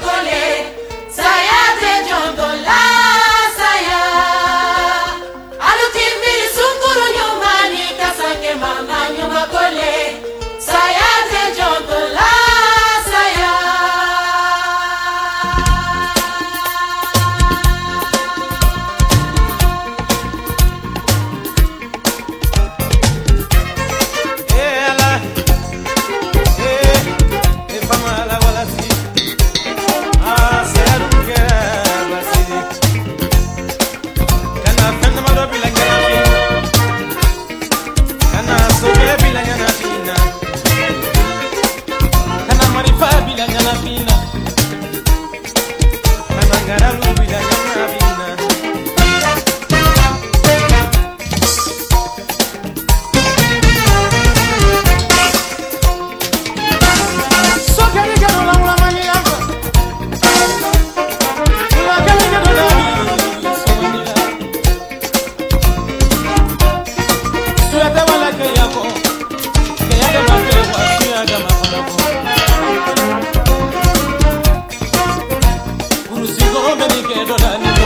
acolher. Dominic'e dönen